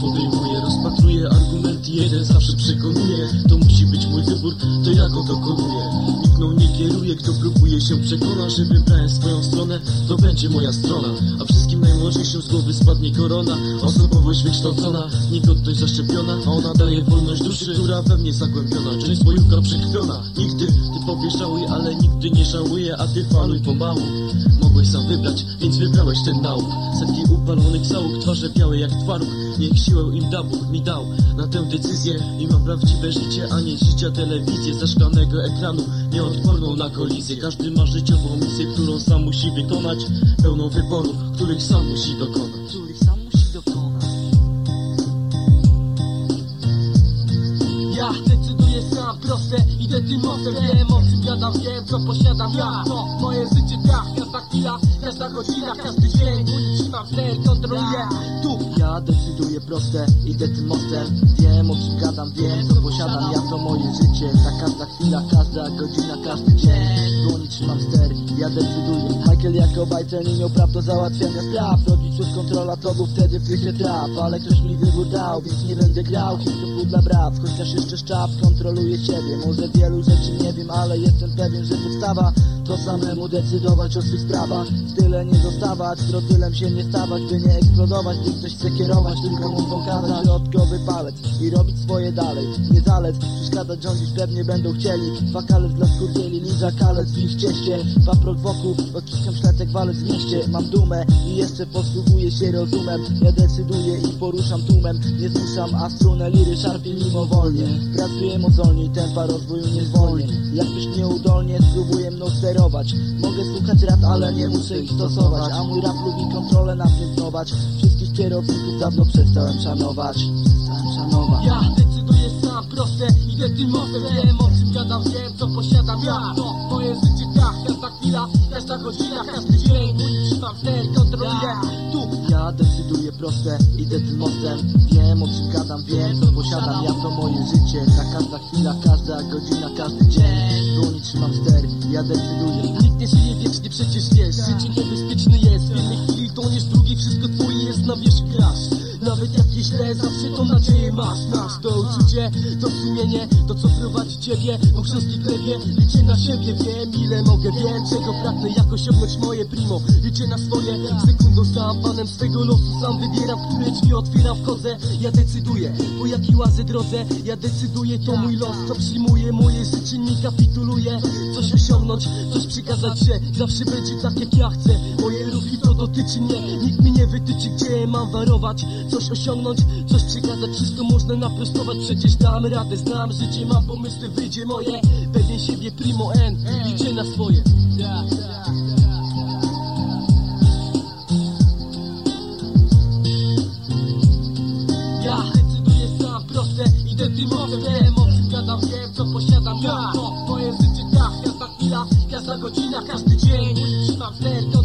podejmuję Rozpatruję argumenty, jeden zawsze przekonuje To musi być mój wybór, to ja go dokonuję. Nikt mną nie kieruje, kto próbuje się przekonać Że wybrałem swoją stronę, to będzie moja strona. A wszystkim najmłodszym z głowy spadnie korona. Osobowość wykształcona, niegodność zaszczepiona. A ona daje wolność duszy, która we mnie zagłębiona. Czyli spojówka przekrwiona. Nigdy, ty powiesz żałuj, ale nigdy nie żałuję. A ty faluj pomału Mogłeś sam wybrać, więc wybrałeś ten nauk Setki upalonych załóg, twarze białe jak twaróg. Niech siłę im da Bóg mi dał na tę decyzję. I mam prawdziwe życie, a nie życia telewizję Zaszklanego ekranu, nieodporną na kolizję. Każdy ma życiową misję, którą sam musi wykonać. Pełną wyborów, których sam musi dokonać. Których sam musi dokonać. Ja decyduję sam, proste, idę tym mostem Wiem o czym gadam, wiem co posiadam. Ja To moje życie, tak, chwila, każda godzina, każdy dzień Mój trzymam ster, kontroluję tu. Ja decyduję proste, idę tym mostem. Wiem o czym gadam, wiem co posiadam. Ja to moje życie, ta każda chwila, każda godzina, każdy dzień. Dłoni trzymam ster, ja decyduję Jako bajce nie miał praw do załatwiania spraw. Rodziców kontrola to był wtedy prycie trap Ale ktoś mi wybór dał, więc nie będę grał. Hip dla braw, chociaż jeszcze szczap kontroluje siebie. Może wielu rzeczy nie wiem, ale jestem pewien, że podstawa To samemu decydować o swych sprawach. Tyle nie zostawać, trotylem się nie stawać By nie eksplodować, gdy ktoś chce kierować Tylko mu pokazać. Środkowy palec I robić swoje dalej, nie zalec Przeszkadzać rządzić pewnie będą chcieli. Wakalec dla skurwieli, liza kalec w ich cieście. Paprot wokół, odciskam szlecek walec w mieście Mam dumę i jeszcze posługuję się rozumem. Ja decyduję i poruszam tłumem. Nie zmuszam, a strunę liry szarpię mimowolnie. Pracuję mozolnie tempa rozwoju nie zwolnię Jakbyś nieudolnie spróbuję mną sterować. Mogę słuchać rad, ale nie muszę ich stosować. A mój rap lubi kontrolę napiętnować Wszystkich kierowników dawno przestałem szanować. Przestałem szanować. Ja decyduję sam, proste, idę tym mostem Wiem o czym gadam, wiem co posiadam. Ja To moje życie, tak, każda chwila, każda godzina, każdy ster, kontroluję tu. Ja decyduję proste, idę tym mostem. Wiem o czym gadam, wiem co posiadam. Ja to moje życie, ta każda chwila, każda godzina, każdy dzień. Dłoni trzymam ster, ja decyduję. Nikt nie żyje wiecznie, przecież wiesz. Życie niebezpieczne jest, w jednej chwili toniesz, drugiej wszystko masz Masz to uczucie, to sumienie To co prowadzi ciebie po chrząstki glebie. Liczę na siebie, wiem ile mogę Wiem czego pragnę, jak osiągnąć moje primo. Liczę na swoje, sekundą sam Panem swego losu. Sam wybieram Które drzwi otwieram, wchodzę Ja decyduję, po jakiej łazę drodze. Ja decyduję, to mój los. Co przyjmuję, moje życie nie kapituluję Coś osiągnąć, coś przekazać się. Zawsze będzie tak jak ja chcę. Moje ruchy to dotyczy mnie. Nikt mi nie wytyczy, gdzie mam warować. Coś osiągnąć, coś przekazać. Wszystko można naprostować Przecież dam radę, znam życie Mam pomysły, wyjdzie moje. Pewien siebie primo N Liczę na swoje. Ja yeah, sam, proste wiem, o czym gadam, wiem co posiadam Ja, to. Moje życie, tak, każda chwila, tak, każda godzina, każdy dzień. Trzymam fler, to